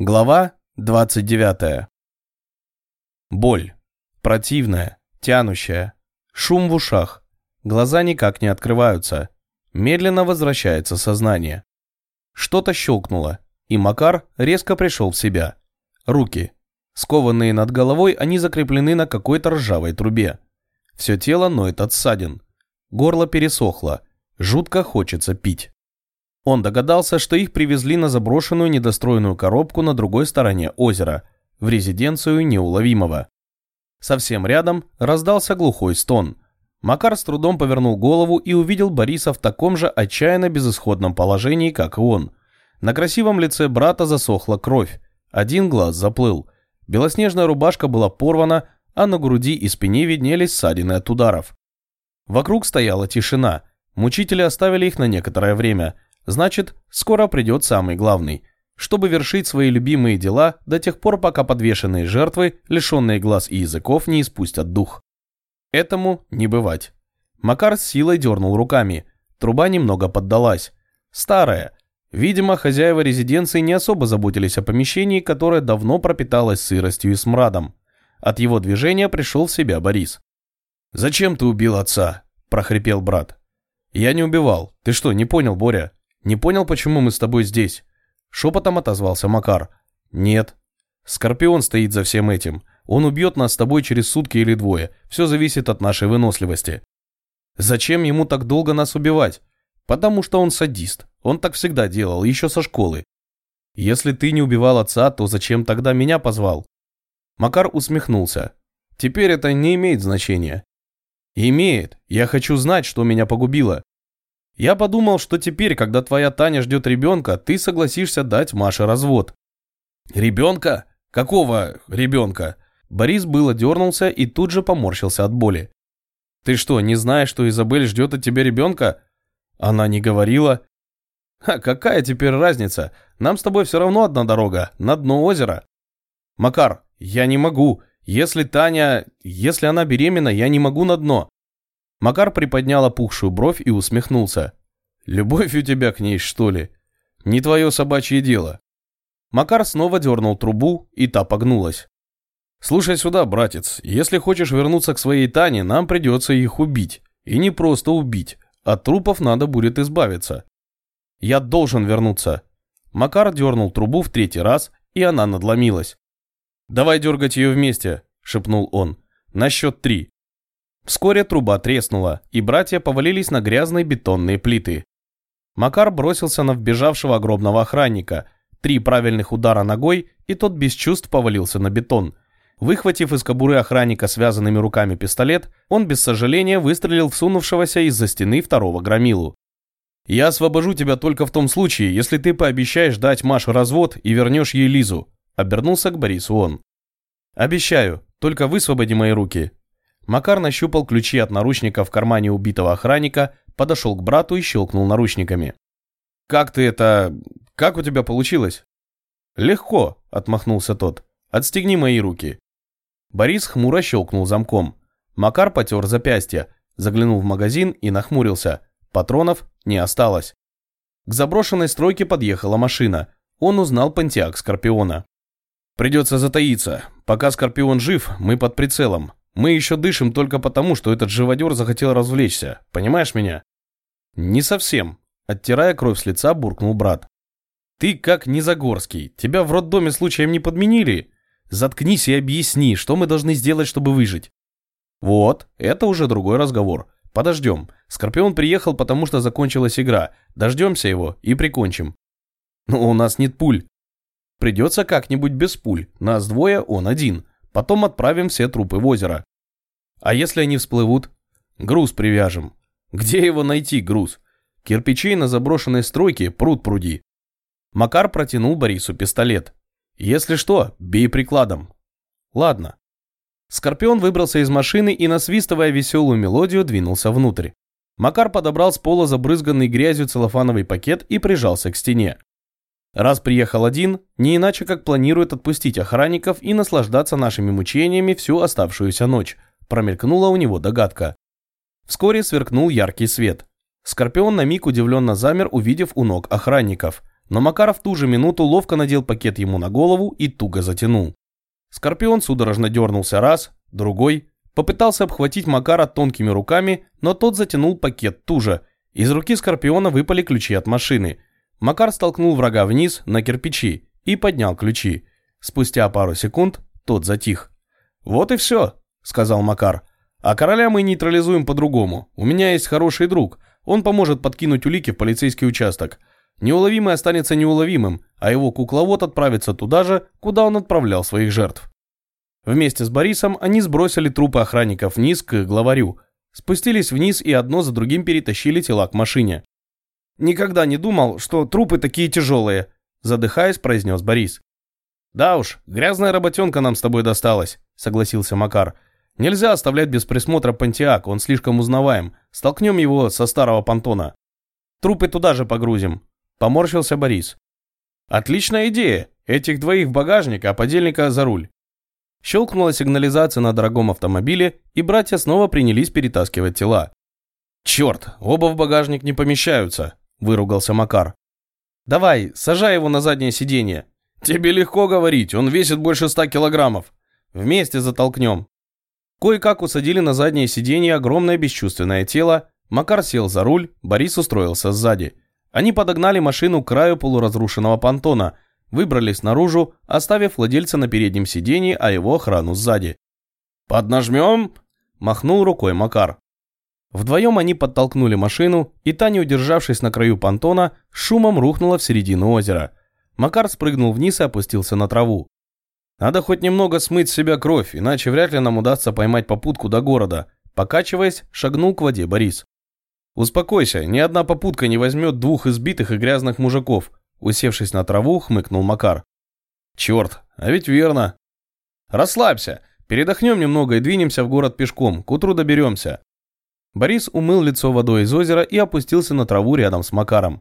Глава 29. Боль. Противная, тянущая. Шум в ушах. Глаза никак не открываются. Медленно возвращается сознание. Что-то щелкнуло, и Макар резко пришел в себя. Руки. Скованные над головой, они закреплены на какой-то ржавой трубе. Все тело ноет от ссадин. Горло пересохло. Жутко хочется пить. Он догадался, что их привезли на заброшенную недостроенную коробку на другой стороне озера, в резиденцию неуловимого. Совсем рядом раздался глухой стон. Макар с трудом повернул голову и увидел Бориса в таком же отчаянно безысходном положении, как и он. На красивом лице брата засохла кровь. Один глаз заплыл. Белоснежная рубашка была порвана, а на груди и спине виднелись ссадины от ударов. Вокруг стояла тишина. Мучители оставили их на некоторое время – Значит, скоро придет самый главный, чтобы вершить свои любимые дела до тех пор, пока подвешенные жертвы, лишенные глаз и языков, не испустят дух. Этому не бывать. Макар с силой дернул руками. Труба немного поддалась. Старая. Видимо, хозяева резиденции не особо заботились о помещении, которое давно пропиталось сыростью и смрадом. От его движения пришел в себя Борис. «Зачем ты убил отца?» – прохрипел брат. «Я не убивал. Ты что, не понял, Боря? Не понял, почему мы с тобой здесь?» Шепотом отозвался Макар. «Нет. Скорпион стоит за всем этим. Он убьет нас с тобой через сутки или двое. Все зависит от нашей выносливости». «Зачем ему так долго нас убивать?» «Потому что он садист. Он так всегда делал, еще со школы. Если ты не убивал отца, то зачем тогда меня позвал?» Макар усмехнулся. «Теперь это не имеет значения». «Имеет. Я хочу знать, что меня погубило. Я подумал, что теперь, когда твоя Таня ждет ребенка, ты согласишься дать Маше развод. Ребенка? Какого ребенка? Борис было дернулся и тут же поморщился от боли. Ты что, не знаешь, что Изабель ждет от тебя ребенка? Она не говорила. А какая теперь разница? Нам с тобой все равно одна дорога, на дно озера. Макар, я не могу. Если Таня... Если она беременна, я не могу на дно. Макар приподнял опухшую бровь и усмехнулся. «Любовь у тебя к ней, что ли? Не твое собачье дело». Макар снова дернул трубу, и та погнулась. «Слушай сюда, братец, если хочешь вернуться к своей Тане, нам придется их убить. И не просто убить, от трупов надо будет избавиться. Я должен вернуться». Макар дернул трубу в третий раз, и она надломилась. «Давай дергать ее вместе», — шепнул он. «На счет три. Вскоре труба треснула, и братья повалились на грязные бетонные плиты. Макар бросился на вбежавшего огромного охранника. Три правильных удара ногой, и тот без чувств повалился на бетон. Выхватив из кобуры охранника связанными руками пистолет, он без сожаления выстрелил в сунувшегося из-за стены второго громилу. «Я освобожу тебя только в том случае, если ты пообещаешь дать Маше развод и вернешь ей Лизу», — обернулся к Борису он. «Обещаю, только высвободи мои руки», Макар нащупал ключи от наручника в кармане убитого охранника, подошел к брату и щелкнул наручниками. «Как ты это... Как у тебя получилось?» «Легко», — отмахнулся тот. «Отстегни мои руки». Борис хмуро щелкнул замком. Макар потер запястье, заглянул в магазин и нахмурился. Патронов не осталось. К заброшенной стройке подъехала машина. Он узнал Пантиак Скорпиона. «Придется затаиться. Пока Скорпион жив, мы под прицелом. Мы еще дышим только потому, что этот живодер захотел развлечься. Понимаешь меня?» «Не совсем», — оттирая кровь с лица, буркнул брат. «Ты как Низагорский. Тебя в роддоме случаем не подменили? Заткнись и объясни, что мы должны сделать, чтобы выжить». «Вот, это уже другой разговор. Подождем. Скорпион приехал, потому что закончилась игра. Дождемся его и прикончим». «Но у нас нет пуль». «Придется как-нибудь без пуль. Нас двое, он один. Потом отправим все трупы в озеро. А если они всплывут? Груз привяжем. Где его найти, груз? Кирпичей на заброшенной стройке пруд пруди. Макар протянул Борису пистолет. Если что, бей прикладом. Ладно. Скорпион выбрался из машины и, насвистывая веселую мелодию, двинулся внутрь. Макар подобрал с пола забрызганный грязью целлофановый пакет и прижался к стене. Раз приехал один, не иначе как планирует отпустить охранников и наслаждаться нашими мучениями всю оставшуюся ночь, промелькнула у него догадка. Вскоре сверкнул яркий свет. Скорпион на миг удивленно замер, увидев у ног охранников. но Макаров ту же минуту ловко надел пакет ему на голову и туго затянул. Скорпион судорожно дернулся раз, другой, попытался обхватить Макара тонкими руками, но тот затянул пакет туже. Из руки Скорпиона выпали ключи от машины. Макар столкнул врага вниз на кирпичи и поднял ключи. Спустя пару секунд тот затих. «Вот и все», — сказал Макар. «А короля мы нейтрализуем по-другому. У меня есть хороший друг. Он поможет подкинуть улики в полицейский участок. Неуловимый останется неуловимым, а его кукловод отправится туда же, куда он отправлял своих жертв». Вместе с Борисом они сбросили трупы охранников вниз к главарю, спустились вниз и одно за другим перетащили тела к машине. «Никогда не думал, что трупы такие тяжелые», – задыхаясь, произнес Борис. «Да уж, грязная работенка нам с тобой досталась», – согласился Макар. «Нельзя оставлять без присмотра Пантиак, он слишком узнаваем. Столкнем его со старого понтона. Трупы туда же погрузим», – поморщился Борис. «Отличная идея. Этих двоих в багажник, а подельника за руль. Щелкнула сигнализация на дорогом автомобиле, и братья снова принялись перетаскивать тела. «Черт, оба в багажник не помещаются», – выругался Макар. «Давай, сажай его на заднее сиденье». «Тебе легко говорить, он весит больше ста килограммов. Вместе затолкнем». Кое-как усадили на заднее сиденье огромное бесчувственное тело, Макар сел за руль, Борис устроился сзади. Они подогнали машину к краю полуразрушенного понтона – выбрались наружу, оставив владельца на переднем сидении, а его охрану сзади. «Поднажмем?» – махнул рукой Макар. Вдвоем они подтолкнули машину, и та, не удержавшись на краю понтона, шумом рухнула в середину озера. Макар спрыгнул вниз и опустился на траву. «Надо хоть немного смыть с себя кровь, иначе вряд ли нам удастся поймать попутку до города», покачиваясь, шагнул к воде Борис. «Успокойся, ни одна попутка не возьмет двух избитых и грязных мужиков. Усевшись на траву, хмыкнул Макар. «Черт, а ведь верно». «Расслабься, передохнем немного и двинемся в город пешком, к утру доберемся». Борис умыл лицо водой из озера и опустился на траву рядом с Макаром.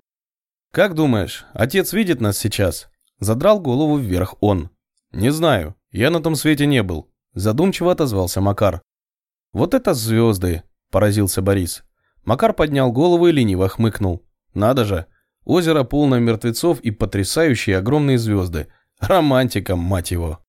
«Как думаешь, отец видит нас сейчас?» Задрал голову вверх он. «Не знаю, я на том свете не был», задумчиво отозвался Макар. «Вот это звезды!» – поразился Борис. Макар поднял голову и лениво хмыкнул. «Надо же, Озеро полное мертвецов и потрясающие огромные звезды. Романтика, мать его.